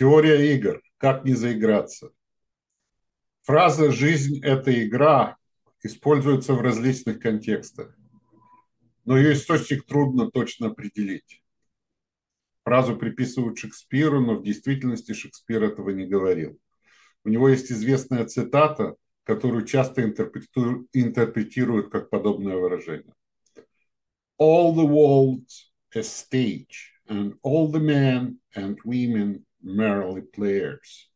Теория игр. Как не заиграться? Фраза «жизнь – это игра» используется в различных контекстах, но ее источник трудно точно определить. Фразу приписывают Шекспиру, но в действительности Шекспир этого не говорил. У него есть известная цитата, которую часто интерпретируют как подобное выражение. All the world's a stage, and all the men and women merely players.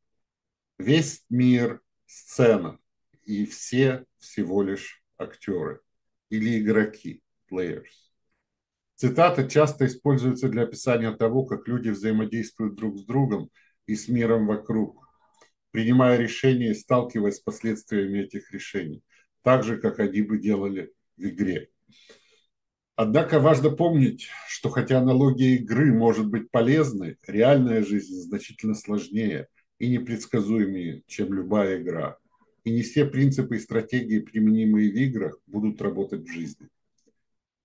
Весь мир – сцена, и все всего лишь актеры или игроки, players. Цитата часто используется для описания того, как люди взаимодействуют друг с другом и с миром вокруг, принимая решения и сталкиваясь с последствиями этих решений, так же, как они бы делали в игре. Однако важно помнить, что хотя аналогия игры может быть полезной, реальная жизнь значительно сложнее и непредсказуемее, чем любая игра. И не все принципы и стратегии, применимые в играх, будут работать в жизни.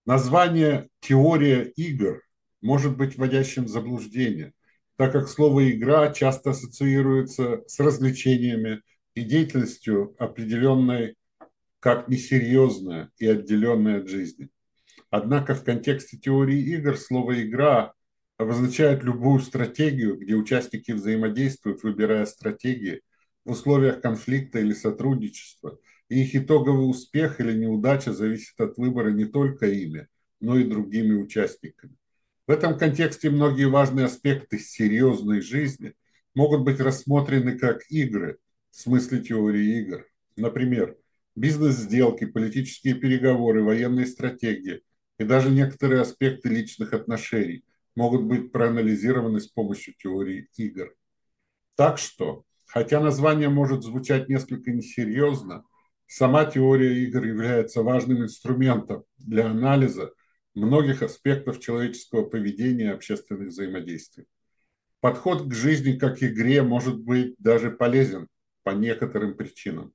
Название «теория игр» может быть вводящим в заблуждение, так как слово «игра» часто ассоциируется с развлечениями и деятельностью, определенной как несерьезная и отделенная от жизни – Однако в контексте теории игр слово «игра» обозначает любую стратегию, где участники взаимодействуют, выбирая стратегии в условиях конфликта или сотрудничества, и их итоговый успех или неудача зависит от выбора не только ими, но и другими участниками. В этом контексте многие важные аспекты серьезной жизни могут быть рассмотрены как игры в смысле теории игр. Например, бизнес-сделки, политические переговоры, военные стратегии, и даже некоторые аспекты личных отношений могут быть проанализированы с помощью теории игр. Так что, хотя название может звучать несколько несерьезно, сама теория игр является важным инструментом для анализа многих аспектов человеческого поведения и общественных взаимодействий. Подход к жизни как игре может быть даже полезен по некоторым причинам.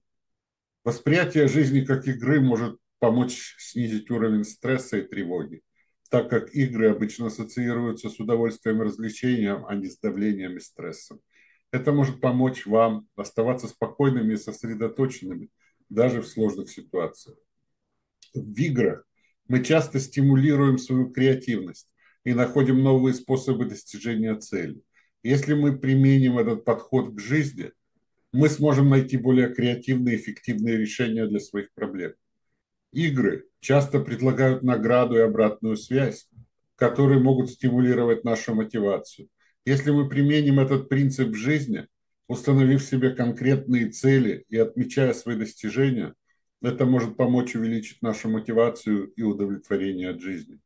Восприятие жизни как игры может помочь снизить уровень стресса и тревоги, так как игры обычно ассоциируются с удовольствием и развлечением, а не с давлением и стрессом. Это может помочь вам оставаться спокойными и сосредоточенными даже в сложных ситуациях. В играх мы часто стимулируем свою креативность и находим новые способы достижения цели. Если мы применим этот подход к жизни, мы сможем найти более креативные и эффективные решения для своих проблем. Игры часто предлагают награду и обратную связь, которые могут стимулировать нашу мотивацию. Если мы применим этот принцип в жизни, установив себе конкретные цели и отмечая свои достижения, это может помочь увеличить нашу мотивацию и удовлетворение от жизни.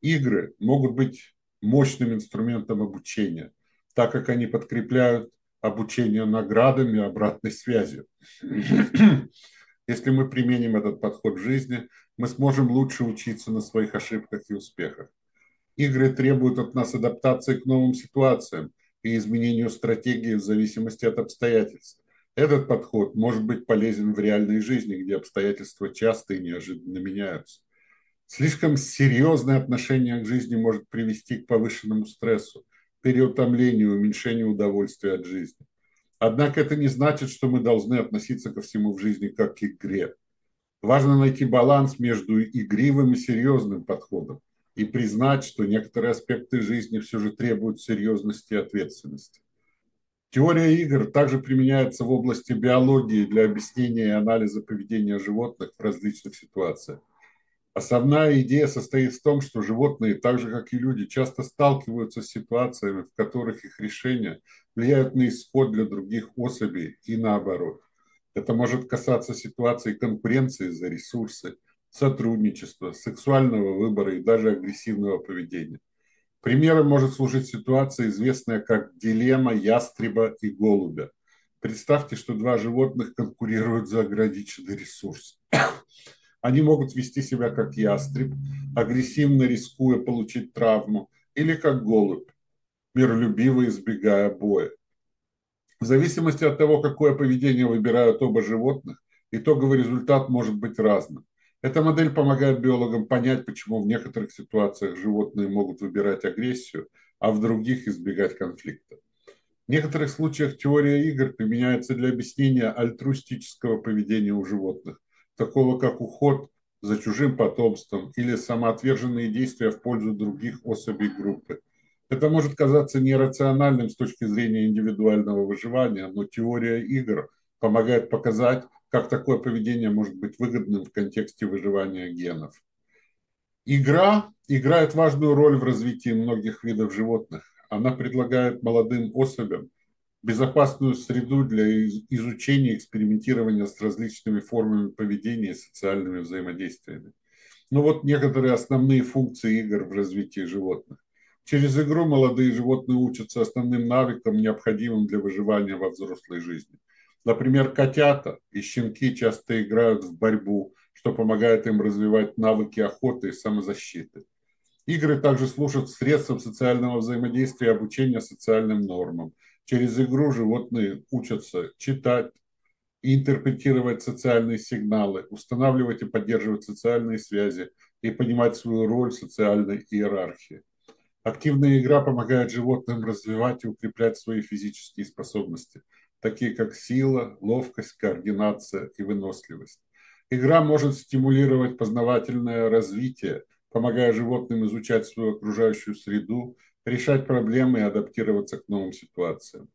Игры могут быть мощным инструментом обучения, так как они подкрепляют обучение наградами обратной связью. Если мы применим этот подход в жизни, мы сможем лучше учиться на своих ошибках и успехах. Игры требуют от нас адаптации к новым ситуациям и изменению стратегии в зависимости от обстоятельств. Этот подход может быть полезен в реальной жизни, где обстоятельства часто и неожиданно меняются. Слишком серьезное отношение к жизни может привести к повышенному стрессу, переутомлению, уменьшению удовольствия от жизни. Однако это не значит, что мы должны относиться ко всему в жизни как к игре. Важно найти баланс между игривым и серьезным подходом и признать, что некоторые аспекты жизни все же требуют серьезности и ответственности. Теория игр также применяется в области биологии для объяснения и анализа поведения животных в различных ситуациях. Основная идея состоит в том, что животные, так же как и люди, часто сталкиваются с ситуациями, в которых их решения влияют на исход для других особей и наоборот. Это может касаться ситуации конкуренции за ресурсы, сотрудничества, сексуального выбора и даже агрессивного поведения. Примером может служить ситуация, известная как дилемма ястреба и голубя. Представьте, что два животных конкурируют за ограниченный ресурс. Они могут вести себя как ястреб, агрессивно рискуя получить травму, или как голубь, миролюбиво избегая боя. В зависимости от того, какое поведение выбирают оба животных, итоговый результат может быть разным. Эта модель помогает биологам понять, почему в некоторых ситуациях животные могут выбирать агрессию, а в других избегать конфликта. В некоторых случаях теория игр применяется для объяснения альтруистического поведения у животных, такого как уход за чужим потомством или самоотверженные действия в пользу других особей группы. Это может казаться нерациональным с точки зрения индивидуального выживания, но теория игр помогает показать, как такое поведение может быть выгодным в контексте выживания генов. Игра играет важную роль в развитии многих видов животных. Она предлагает молодым особям безопасную среду для изучения и экспериментирования с различными формами поведения и социальными взаимодействиями. Ну вот некоторые основные функции игр в развитии животных. Через игру молодые животные учатся основным навыкам, необходимым для выживания во взрослой жизни. Например, котята и щенки часто играют в борьбу, что помогает им развивать навыки охоты и самозащиты. Игры также служат средством социального взаимодействия и обучения социальным нормам. Через игру животные учатся читать, интерпретировать социальные сигналы, устанавливать и поддерживать социальные связи и понимать свою роль в социальной иерархии. Активная игра помогает животным развивать и укреплять свои физические способности, такие как сила, ловкость, координация и выносливость. Игра может стимулировать познавательное развитие, помогая животным изучать свою окружающую среду, решать проблемы и адаптироваться к новым ситуациям.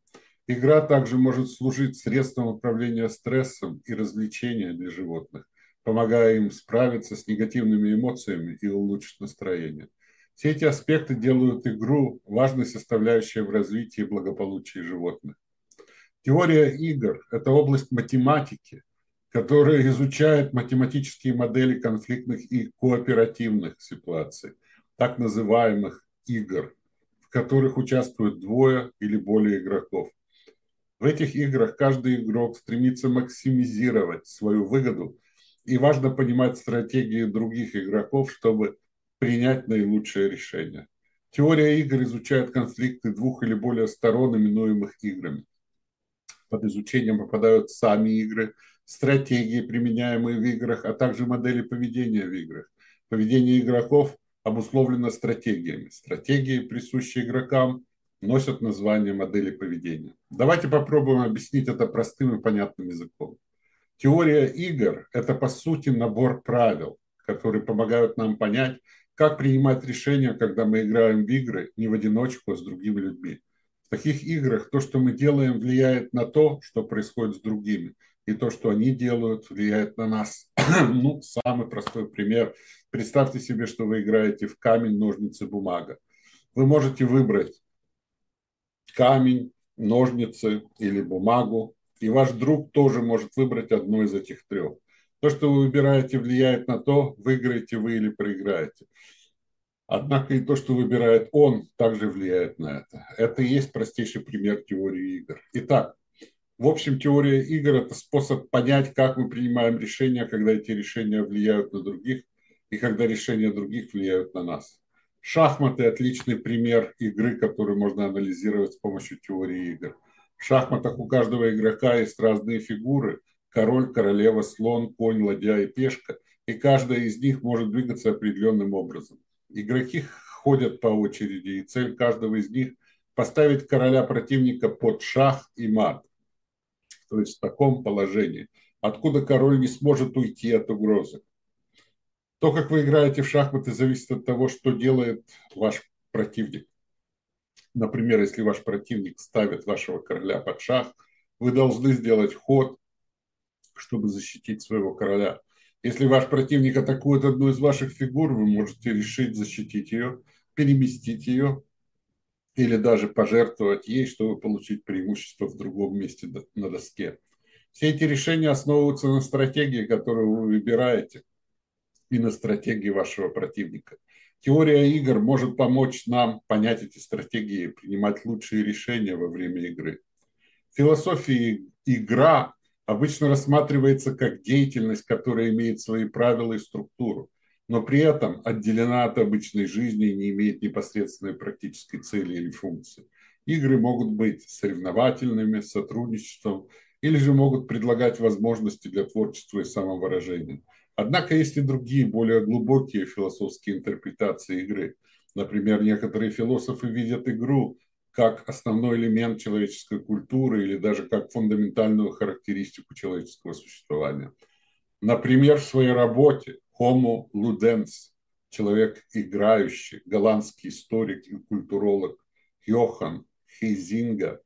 Игра также может служить средством управления стрессом и развлечения для животных, помогая им справиться с негативными эмоциями и улучшить настроение. Все эти аспекты делают игру важной составляющей в развитии и благополучии животных. Теория игр – это область математики, которая изучает математические модели конфликтных и кооперативных ситуаций, так называемых игр, в которых участвуют двое или более игроков. В этих играх каждый игрок стремится максимизировать свою выгоду, и важно понимать стратегии других игроков, чтобы принять наилучшее решение. Теория игр изучает конфликты двух или более сторон, именуемых играми. Под изучением попадают сами игры, стратегии, применяемые в играх, а также модели поведения в играх. Поведение игроков обусловлено стратегиями. Стратегии, присущие игрокам, носят название модели поведения. Давайте попробуем объяснить это простым и понятным языком. Теория игр – это, по сути, набор правил, которые помогают нам понять, как принимать решения, когда мы играем в игры не в одиночку, а с другими людьми. Таких играх то, что мы делаем, влияет на то, что происходит с другими. И то, что они делают, влияет на нас. ну, самый простой пример. Представьте себе, что вы играете в камень, ножницы, бумага. Вы можете выбрать камень, ножницы или бумагу, и ваш друг тоже может выбрать одно из этих трех. То, что вы выбираете, влияет на то, выиграете вы или проиграете. Однако и то, что выбирает он, также влияет на это. Это и есть простейший пример теории игр. Итак, в общем, теория игр – это способ понять, как мы принимаем решения, когда эти решения влияют на других, и когда решения других влияют на нас. Шахматы – отличный пример игры, которую можно анализировать с помощью теории игр. В шахматах у каждого игрока есть разные фигуры – король, королева, слон, конь, ладья и пешка, и каждая из них может двигаться определенным образом. Игроки ходят по очереди, и цель каждого из них – поставить короля противника под шах и мат, то есть в таком положении, откуда король не сможет уйти от угрозы. То, как вы играете в шахматы, зависит от того, что делает ваш противник. Например, если ваш противник ставит вашего короля под шах, вы должны сделать ход, чтобы защитить своего короля. Если ваш противник атакует одну из ваших фигур, вы можете решить защитить ее, переместить ее или даже пожертвовать ей, чтобы получить преимущество в другом месте на доске. Все эти решения основываются на стратегии, которую вы выбираете, и на стратегии вашего противника. Теория игр может помочь нам понять эти стратегии и принимать лучшие решения во время игры. В философии игра обычно рассматривается как деятельность, которая имеет свои правила и структуру, но при этом отделена от обычной жизни и не имеет непосредственной практической цели или функции. Игры могут быть соревновательными, сотрудничеством или же могут предлагать возможности для творчества и самовыражения. Однако есть и другие, более глубокие философские интерпретации игры. Например, некоторые философы видят игру как основной элемент человеческой культуры или даже как фундаментальную характеристику человеческого существования. Например, в своей работе Homo ludens, человек играющий, голландский историк и культуролог Йохан Хейзинга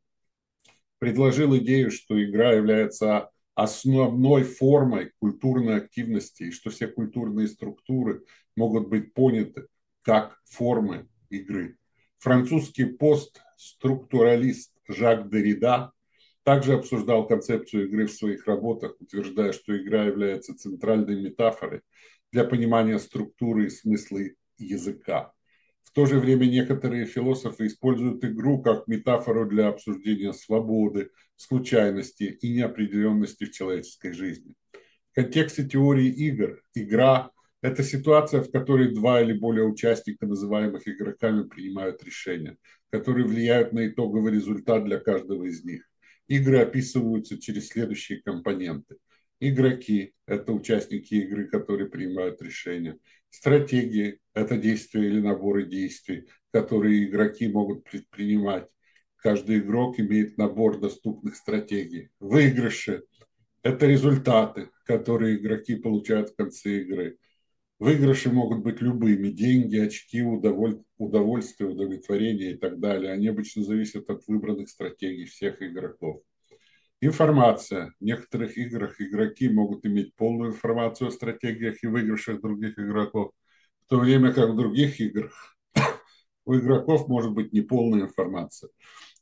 предложил идею, что игра является основной формой культурной активности и что все культурные структуры могут быть поняты как формы игры. Французский постструктуралист Жак Деррида также обсуждал концепцию игры в своих работах, утверждая, что игра является центральной метафорой для понимания структуры и смысла языка. В то же время некоторые философы используют игру как метафору для обсуждения свободы, случайности и неопределенности в человеческой жизни. В контексте теории игр игра – это ситуация, в которой два или более участника, называемых игроками, принимают решения, которые влияют на итоговый результат для каждого из них. Игры описываются через следующие компоненты. Игроки – это участники игры, которые принимают решения. Стратегии – это действия или наборы действий, которые игроки могут предпринимать. Каждый игрок имеет набор доступных стратегий. Выигрыши – это результаты, которые игроки получают в конце игры. Выигрыши могут быть любыми – деньги, очки, удоволь... удовольствие, удовлетворение и так далее. Они обычно зависят от выбранных стратегий всех игроков. Информация. В некоторых играх игроки могут иметь полную информацию о стратегиях и выигрышах других игроков, в то время как в других играх у игроков может быть неполная информация.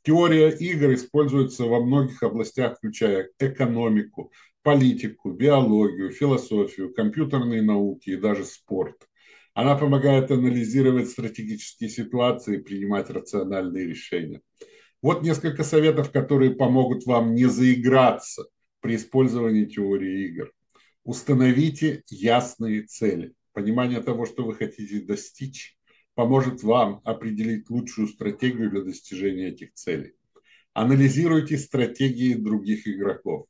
Теория игр используется во многих областях, включая экономику, политику, биологию, философию, компьютерные науки и даже спорт. Она помогает анализировать стратегические ситуации и принимать рациональные решения. Вот несколько советов, которые помогут вам не заиграться при использовании теории игр. Установите ясные цели. Понимание того, что вы хотите достичь, поможет вам определить лучшую стратегию для достижения этих целей. Анализируйте стратегии других игроков.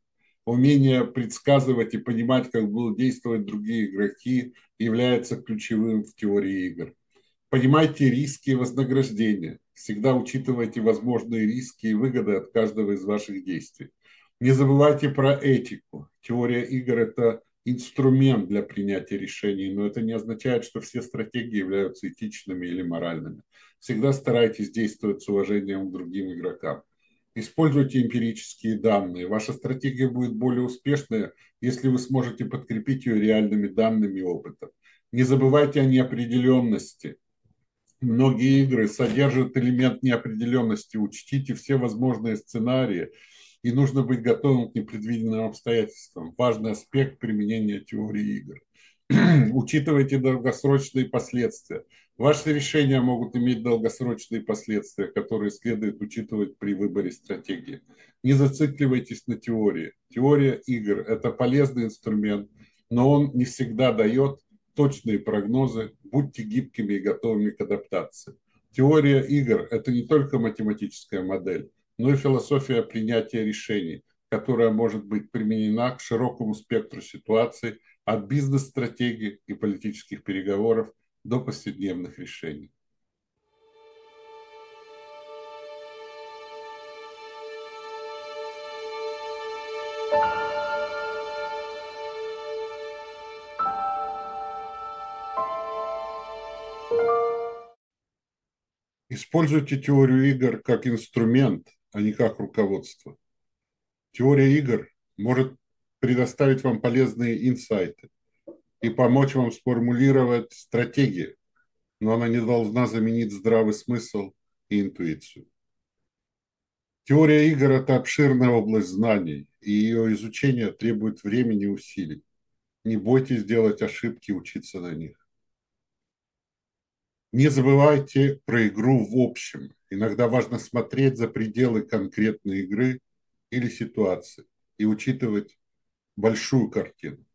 Умение предсказывать и понимать, как будут действовать другие игроки, является ключевым в теории игр. Понимайте риски и вознаграждения. Всегда учитывайте возможные риски и выгоды от каждого из ваших действий. Не забывайте про этику. Теория игр – это инструмент для принятия решений, но это не означает, что все стратегии являются этичными или моральными. Всегда старайтесь действовать с уважением к другим игрокам. Используйте эмпирические данные. Ваша стратегия будет более успешной, если вы сможете подкрепить ее реальными данными и опытом. Не забывайте о неопределенности. Многие игры содержат элемент неопределенности. Учтите все возможные сценарии, и нужно быть готовым к непредвиденным обстоятельствам. Важный аспект применения теории игр. Учитывайте долгосрочные последствия. Ваши решения могут иметь долгосрочные последствия, которые следует учитывать при выборе стратегии. Не зацикливайтесь на теории. Теория игр – это полезный инструмент, но он не всегда дает точные прогнозы, будьте гибкими и готовыми к адаптации. Теория игр – это не только математическая модель, но и философия принятия решений, которая может быть применена к широкому спектру ситуаций от бизнес-стратегий и политических переговоров до повседневных решений. Используйте теорию игр как инструмент, а не как руководство. Теория игр может предоставить вам полезные инсайты и помочь вам сформулировать стратегии, но она не должна заменить здравый смысл и интуицию. Теория игр – это обширная область знаний, и ее изучение требует времени и усилий. Не бойтесь делать ошибки и учиться на них. Не забывайте про игру в общем. Иногда важно смотреть за пределы конкретной игры или ситуации и учитывать большую картину.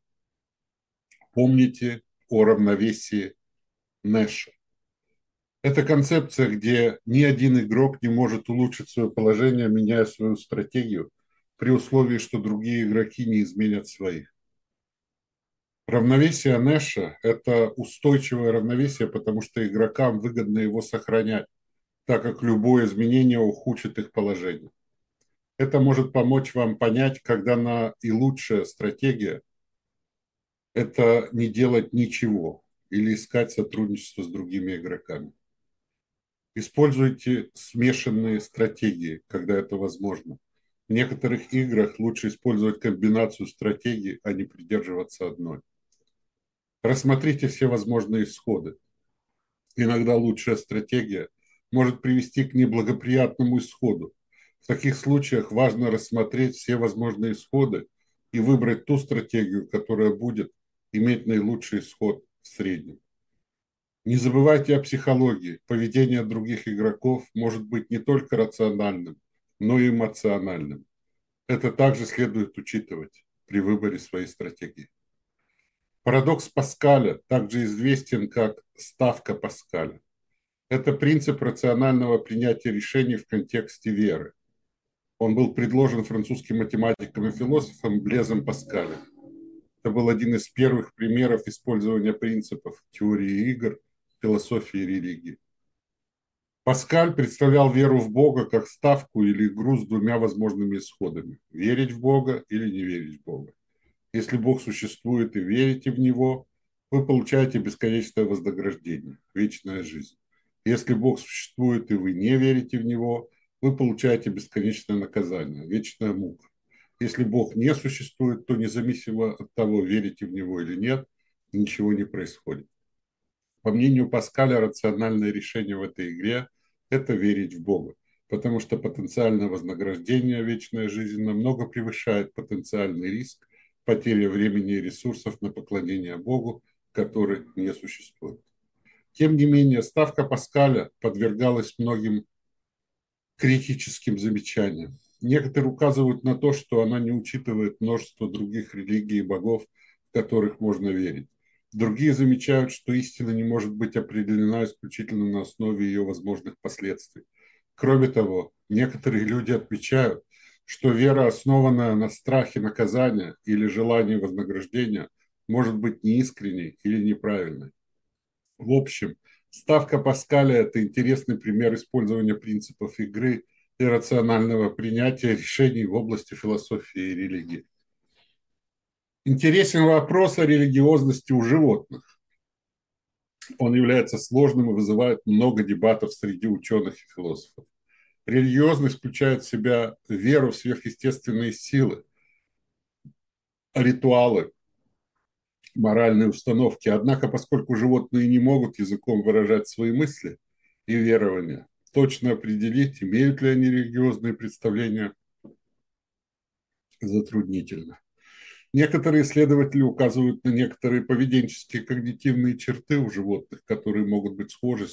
Помните о равновесии Нэша. Это концепция, где ни один игрок не может улучшить свое положение, меняя свою стратегию при условии, что другие игроки не изменят своих. Равновесие Нэша – это устойчивое равновесие, потому что игрокам выгодно его сохранять, так как любое изменение ухудшит их положение. Это может помочь вам понять, когда на и лучшая стратегия – это не делать ничего или искать сотрудничество с другими игроками. Используйте смешанные стратегии, когда это возможно. В некоторых играх лучше использовать комбинацию стратегий, а не придерживаться одной. Рассмотрите все возможные исходы. Иногда лучшая стратегия может привести к неблагоприятному исходу. В таких случаях важно рассмотреть все возможные исходы и выбрать ту стратегию, которая будет иметь наилучший исход в среднем. Не забывайте о психологии. Поведение других игроков может быть не только рациональным, но и эмоциональным. Это также следует учитывать при выборе своей стратегии. Парадокс Паскаля также известен как ставка Паскаля. Это принцип рационального принятия решений в контексте веры. Он был предложен французским математиком и философом Блезом Паскалем. Это был один из первых примеров использования принципов теории игр – философии религии. Паскаль представлял веру в Бога как ставку или игру с двумя возможными исходами – верить в Бога или не верить в Бога. Если Бог существует и верите в Него, вы получаете бесконечное вознаграждение, вечная жизнь. Если Бог существует и вы не верите в Него, вы получаете бесконечное наказание, вечная мука. Если Бог не существует, то независимо от того, верите в Него или нет, ничего не происходит. По мнению Паскаля, рациональное решение в этой игре – это верить в Бога, потому что потенциальное вознаграждение, вечная жизнь, намного превышает потенциальный риск потери времени и ресурсов на поклонение Богу, который не существует. Тем не менее, ставка Паскаля подвергалась многим критическим замечаниям. Некоторые указывают на то, что она не учитывает множество других религий и богов, в которых можно верить. Другие замечают, что истина не может быть определена исключительно на основе ее возможных последствий. Кроме того, некоторые люди отмечают, что вера, основанная на страхе наказания или желании вознаграждения, может быть неискренней или неправильной. В общем, ставка Паскаля – это интересный пример использования принципов игры и рационального принятия решений в области философии и религии. Интересен вопрос о религиозности у животных. Он является сложным и вызывает много дебатов среди ученых и философов. Религиозность включает в себя веру в сверхъестественные силы, ритуалы, моральные установки. Однако, поскольку животные не могут языком выражать свои мысли и верования, точно определить, имеют ли они религиозные представления, затруднительно. Некоторые исследователи указывают на некоторые поведенческие когнитивные черты у животных, которые могут быть схожи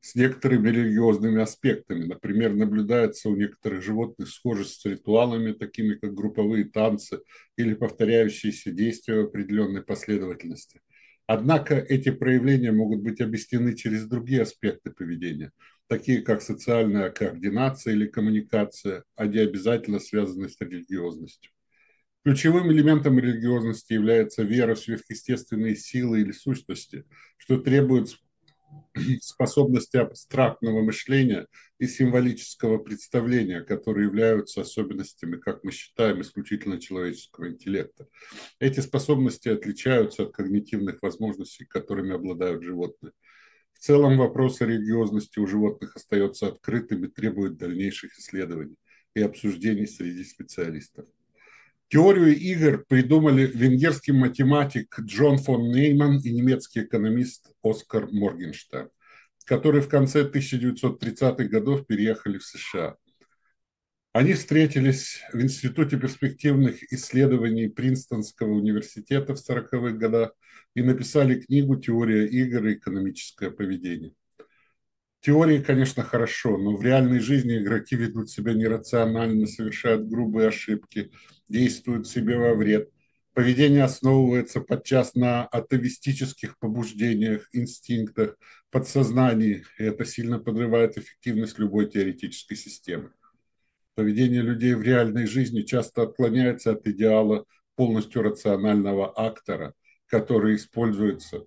с, некоторыми религиозными аспектами. Например, наблюдается у некоторых животных схожесть с ритуалами, такими как групповые танцы или повторяющиеся действия в определенной последовательности. Однако эти проявления могут быть объяснены через другие аспекты поведения, такие как социальная координация или коммуникация, а не обязательно связанные с религиозностью. Ключевым элементом религиозности является вера в сверхъестественные силы или сущности, что требует способности абстрактного мышления и символического представления, которые являются особенностями, как мы считаем, исключительно человеческого интеллекта. Эти способности отличаются от когнитивных возможностей, которыми обладают животные. В целом вопрос о религиозности у животных остается открытым и требует дальнейших исследований и обсуждений среди специалистов. Теорию игр придумали венгерский математик Джон фон Нейман и немецкий экономист Оскар Моргенштерн, которые в конце 1930-х годов переехали в США. Они встретились в Институте перспективных исследований Принстонского университета в 40-х годах и написали книгу «Теория игр и экономическое поведение» теории, конечно, хорошо, но в реальной жизни игроки ведут себя нерационально, совершают грубые ошибки, действуют себе во вред. Поведение основывается подчас на атовистических побуждениях, инстинктах, подсознании, и это сильно подрывает эффективность любой теоретической системы. Поведение людей в реальной жизни часто отклоняется от идеала полностью рационального актора, который используется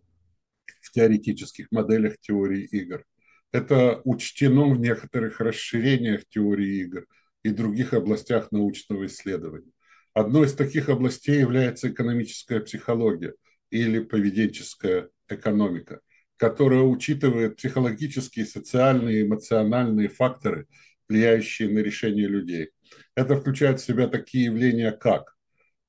в теоретических моделях теории игр. Это учтено в некоторых расширениях теории игр и других областях научного исследования. Одной из таких областей является экономическая психология или поведенческая экономика, которая учитывает психологические, социальные, эмоциональные факторы, влияющие на решение людей. Это включает в себя такие явления, как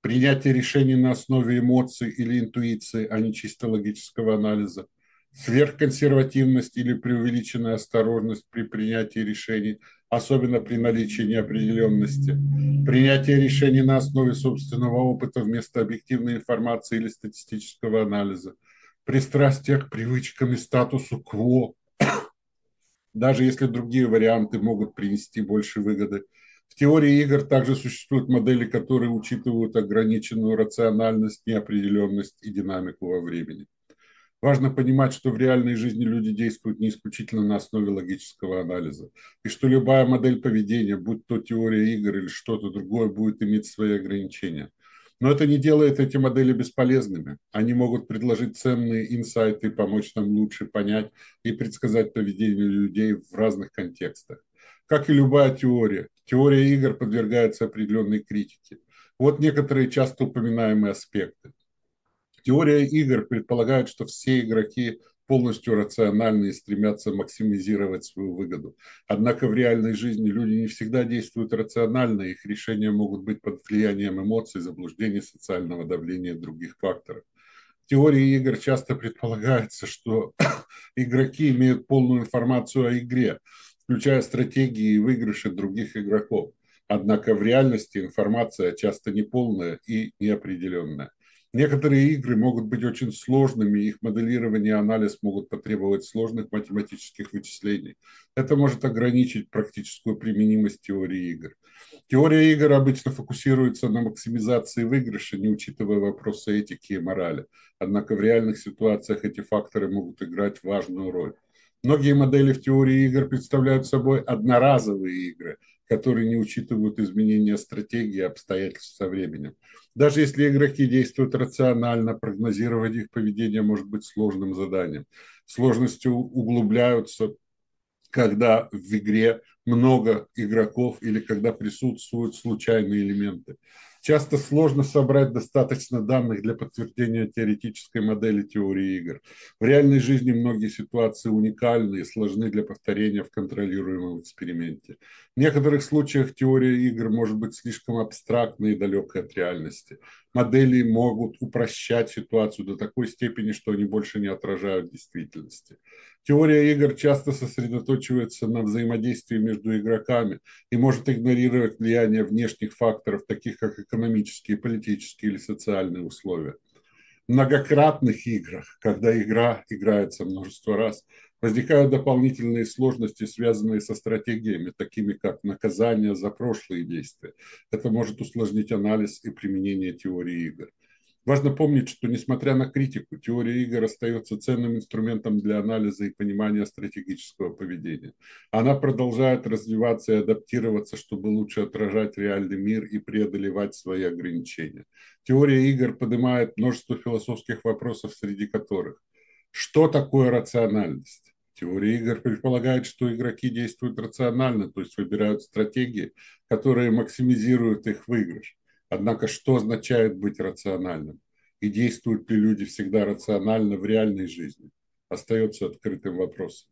принятие решений на основе эмоций или интуиции, а не чисто логического анализа, сверхконсервативность или преувеличенная осторожность при принятии решений, особенно при наличии неопределенности, принятие решений на основе собственного опыта вместо объективной информации или статистического анализа, пристрастие к привычкам и статусу кво, даже если другие варианты могут принести больше выгоды. В теории игр также существуют модели, которые учитывают ограниченную рациональность, неопределенность и динамику во времени. Важно понимать, что в реальной жизни люди действуют не исключительно на основе логического анализа, и что любая модель поведения, будь то теория игр или что-то другое, будет иметь свои ограничения. Но это не делает эти модели бесполезными. Они могут предложить ценные инсайты и помочь нам лучше понять и предсказать поведение людей в разных контекстах. Как и любая теория, теория игр подвергается определенной критике. Вот некоторые часто упоминаемые аспекты. Теория игр предполагает, что все игроки полностью рациональны и стремятся максимизировать свою выгоду. Однако в реальной жизни люди не всегда действуют рационально, их решения могут быть под влиянием эмоций, заблуждений, социального давления и других факторов. В теории игр часто предполагается, что игроки имеют полную информацию о игре, включая стратегии и выигрыши других игроков. Однако в реальности информация часто неполная и неопределенная. Некоторые игры могут быть очень сложными, их моделирование и анализ могут потребовать сложных математических вычислений. Это может ограничить практическую применимость теории игр. Теория игр обычно фокусируется на максимизации выигрыша, не учитывая вопросы этики и морали. Однако в реальных ситуациях эти факторы могут играть важную роль. Многие модели в теории игр представляют собой одноразовые игры, которые не учитывают изменения стратегии и обстоятельств со временем. Даже если игроки действуют рационально, прогнозировать их поведение может быть сложным заданием. Сложности углубляются, когда в игре много игроков или когда присутствуют случайные элементы. Часто сложно собрать достаточно данных для подтверждения теоретической модели теории игр. В реальной жизни многие ситуации уникальны и сложны для повторения в контролируемом эксперименте. В некоторых случаях теория игр может быть слишком абстрактной и далекой от реальности. Модели могут упрощать ситуацию до такой степени, что они больше не отражают действительности. Теория игр часто сосредоточивается на взаимодействии между игроками и может игнорировать влияние внешних факторов, таких как экономические, политические или социальные условия. В многократных играх, когда игра играется множество раз, возникают дополнительные сложности, связанные со стратегиями, такими как наказание за прошлые действия. Это может усложнить анализ и применение теории игр. Важно помнить, что несмотря на критику, теория игр остается ценным инструментом для анализа и понимания стратегического поведения. Она продолжает развиваться и адаптироваться, чтобы лучше отражать реальный мир и преодолевать свои ограничения. Теория игр поднимает множество философских вопросов, среди которых что такое рациональность? Теория игр предполагает, что игроки действуют рационально, то есть выбирают стратегии, которые максимизируют их выигрыш. Однако что означает быть рациональным? И действуют ли люди всегда рационально в реальной жизни? Остается открытым вопросом.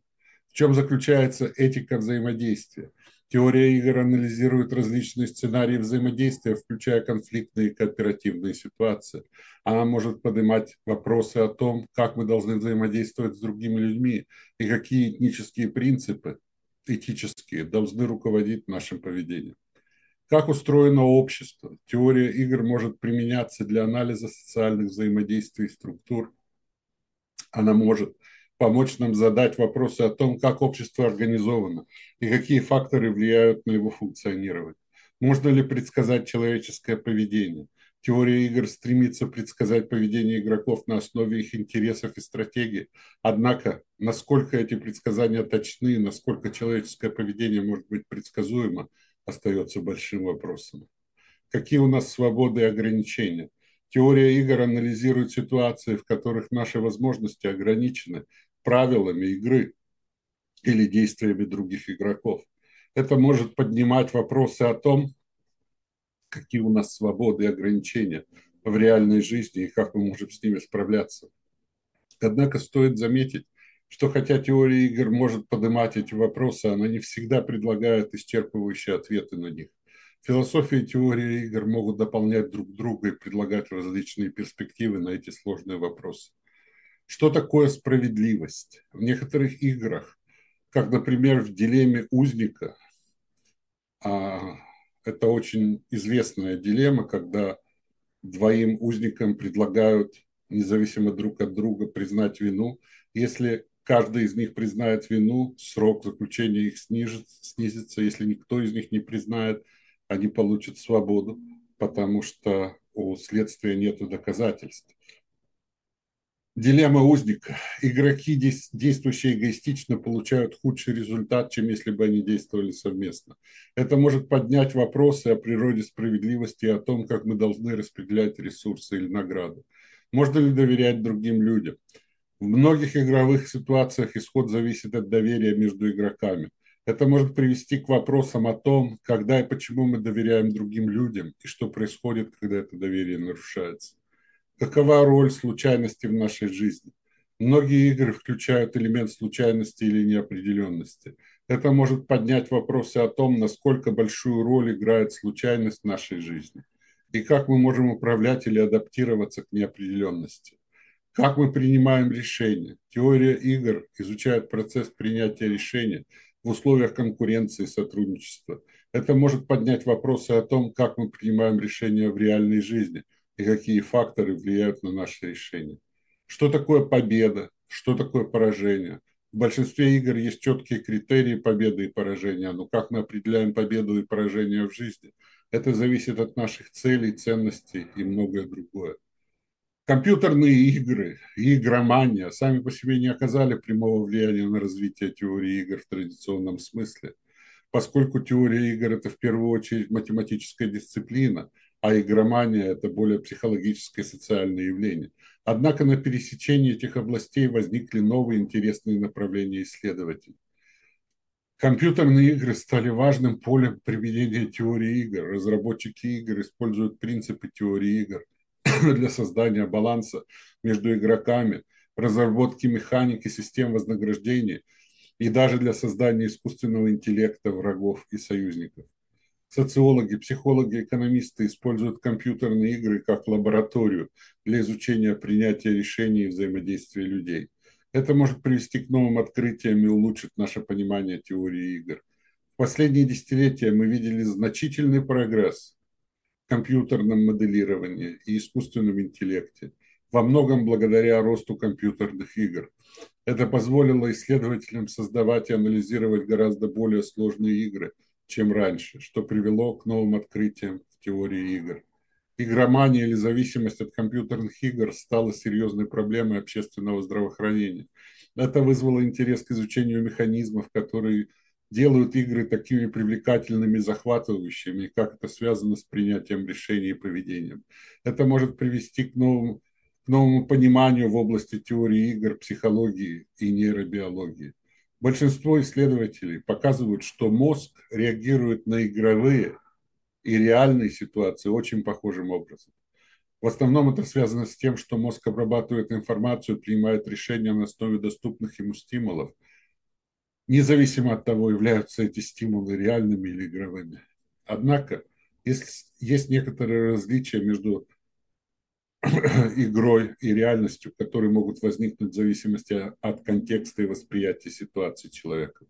В чем заключается этика взаимодействия? Теория игр анализирует различные сценарии взаимодействия, включая конфликтные и кооперативные ситуации. Она может поднимать вопросы о том, как мы должны взаимодействовать с другими людьми и какие этнические принципы, этические, должны руководить нашим поведением. Как устроено общество? Теория игр может применяться для анализа социальных взаимодействий и структур. Она может помочь нам задать вопросы о том, как общество организовано и какие факторы влияют на его функционирование. Можно ли предсказать человеческое поведение? Теория игр стремится предсказать поведение игроков на основе их интересов и стратегий. Однако, насколько эти предсказания точны, насколько человеческое поведение может быть предсказуемо, остается большим вопросом. Какие у нас свободы и ограничения? Теория игр анализирует ситуации, в которых наши возможности ограничены правилами игры или действиями других игроков. Это может поднимать вопросы о том, какие у нас свободы и ограничения в реальной жизни и как мы можем с ними справляться. Однако стоит заметить, что хотя теория игр может поднимать эти вопросы, она не всегда предлагает исчерпывающие ответы на них. Философия и теория игр могут дополнять друг друга и предлагать различные перспективы на эти сложные вопросы. Что такое справедливость? В некоторых играх, как, например, в дилемме узника, а, это очень известная дилемма, когда двоим узникам предлагают независимо друг от друга признать вину. Если каждый из них признает вину, срок заключения их снижится, снизится. Если никто из них не признает, они получат свободу, потому что у следствия нет доказательств. Дилемма узника. Игроки, действующие эгоистично, получают худший результат, чем если бы они действовали совместно. Это может поднять вопросы о природе справедливости и о том, как мы должны распределять ресурсы или награды. Можно ли доверять другим людям? В многих игровых ситуациях исход зависит от доверия между игроками. Это может привести к вопросам о том, когда и почему мы доверяем другим людям и что происходит, когда это доверие нарушается. Какова роль случайности в нашей жизни? Многие игры включают элемент случайности или неопределенности. Это может поднять вопросы о том, насколько большую роль играет случайность в нашей жизни – и как мы можем управлять или адаптироваться к неопределенности. Как мы принимаем решения. Теория игр изучает процесс принятия решения в условиях конкуренции и сотрудничества. Это может поднять вопросы о том, как мы принимаем решения в реальной жизни и какие факторы влияют на наши решения. Что такое победа? Что такое поражение? В большинстве игр есть четкие критерии победы и поражения, но как мы определяем победу и поражение в жизни – это зависит от наших целей, ценностей и многое другое. Компьютерные игры и игромания сами по себе не оказали прямого влияния на развитие теории игр в традиционном смысле, поскольку теория игр – это в первую очередь математическая дисциплина, а игромания – это более психологическое социальное явление. Однако на пересечении этих областей возникли новые интересные направления исследователей. Компьютерные игры стали важным полем применения теории игр. Разработчики игр используют принципы теории игр для создания баланса между игроками, разработки механики систем вознаграждения и даже для создания искусственного интеллекта врагов и союзников. Социологи, психологи, экономисты используют компьютерные игры как лабораторию для изучения принятия решений и взаимодействия людей. Это может привести к новым открытиям и улучшить наше понимание теории игр. В последние десятилетия мы видели значительный прогресс в компьютерном моделировании и искусственном интеллекте, во многом благодаря росту компьютерных игр. Это позволило исследователям создавать и анализировать гораздо более сложные игры, чем раньше, что привело к новым открытиям в теории игр. Игромания или зависимость от компьютерных игр стала серьезной проблемой общественного здравоохранения. Это вызвало интерес к изучению механизмов, которые делают игры такими привлекательными, захватывающими, и как это связано с принятием решений и поведением. Это может привести к новому, к новому пониманию в области теории игр, психологии и нейробиологии. Большинство исследователей показывают, что мозг реагирует на игровые и реальной ситуации очень похожим образом. В основном это связано с тем, что мозг обрабатывает информацию, принимает решения на основе доступных ему стимулов, независимо от того, являются эти стимулы реальными или игровыми. Однако есть, есть некоторые различия между игрой и реальностью, которые могут возникнуть в зависимости от контекста и восприятия ситуации человека.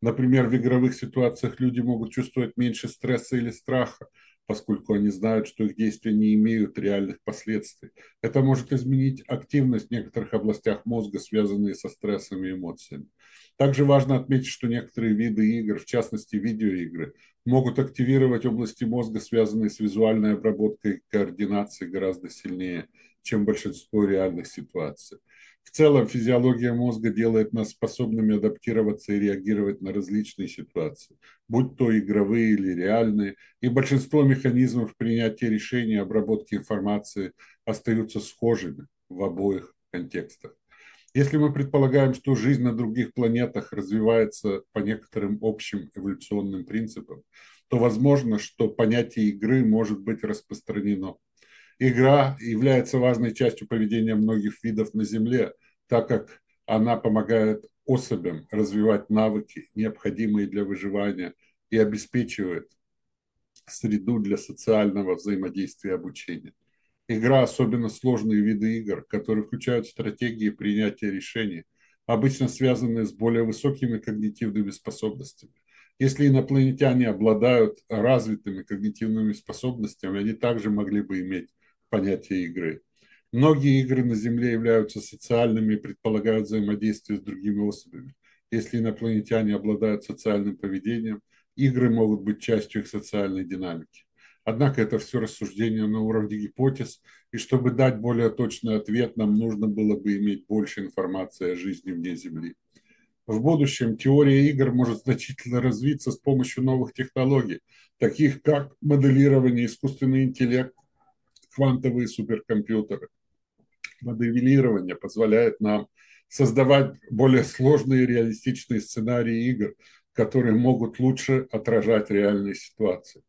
Например, в игровых ситуациях люди могут чувствовать меньше стресса или страха, поскольку они знают, что их действия не имеют реальных последствий. Это может изменить активность в некоторых областях мозга, связанные со стрессом и эмоциями. Также важно отметить, что некоторые виды игр, в частности видеоигры, могут активировать области мозга, связанные с визуальной обработкой и координацией гораздо сильнее, чем большинство реальных ситуаций. В целом физиология мозга делает нас способными адаптироваться и реагировать на различные ситуации, будь то игровые или реальные, и большинство механизмов принятия решений обработки информации остаются схожими в обоих контекстах. Если мы предполагаем, что жизнь на других планетах развивается по некоторым общим эволюционным принципам, то возможно, что понятие игры может быть распространено. Игра является важной частью поведения многих видов на Земле, так как она помогает особям развивать навыки, необходимые для выживания, и обеспечивает среду для социального взаимодействия и обучения. Игра – особенно сложные виды игр, которые включают стратегии принятия решений, обычно связанные с более высокими когнитивными способностями. Если инопланетяне обладают развитыми когнитивными способностями, они также могли бы иметь понятие игры. Многие игры на Земле являются социальными и предполагают взаимодействие с другими особями. Если инопланетяне обладают социальным поведением, игры могут быть частью их социальной динамики. Однако это все рассуждение на уровне гипотез, и чтобы дать более точный ответ, нам нужно было бы иметь больше информации о жизни вне Земли. В будущем теория игр может значительно развиться с помощью новых технологий, таких как моделирование, искусственный интеллект, квантовые суперкомпьютеры. Моделирование позволяет нам создавать более сложные реалистичные сценарии игр, которые могут лучше отражать реальные ситуации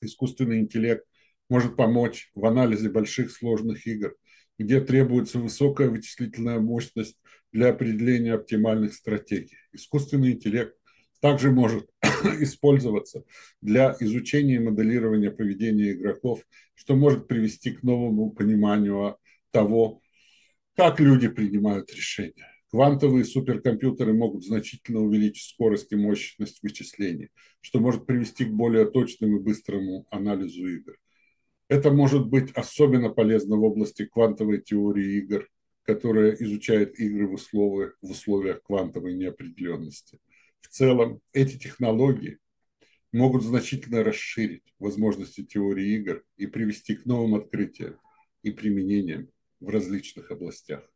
искусственный интеллект может помочь в анализе больших сложных игр, где требуется высокая вычислительная мощность для определения оптимальных стратегий. Искусственный интеллект также может использоваться для изучения и моделирования поведения игроков, что может привести к новому пониманию того, как люди принимают решения. Квантовые суперкомпьютеры могут значительно увеличить скорость и мощность вычислений, что может привести к более точному и быстрому анализу игр. Это может быть особенно полезно в области квантовой теории игр, которая изучает игры в условиях, в условиях квантовой неопределенности. В целом, эти технологии могут значительно расширить возможности теории игр и привести к новым открытиям и применениям в различных областях.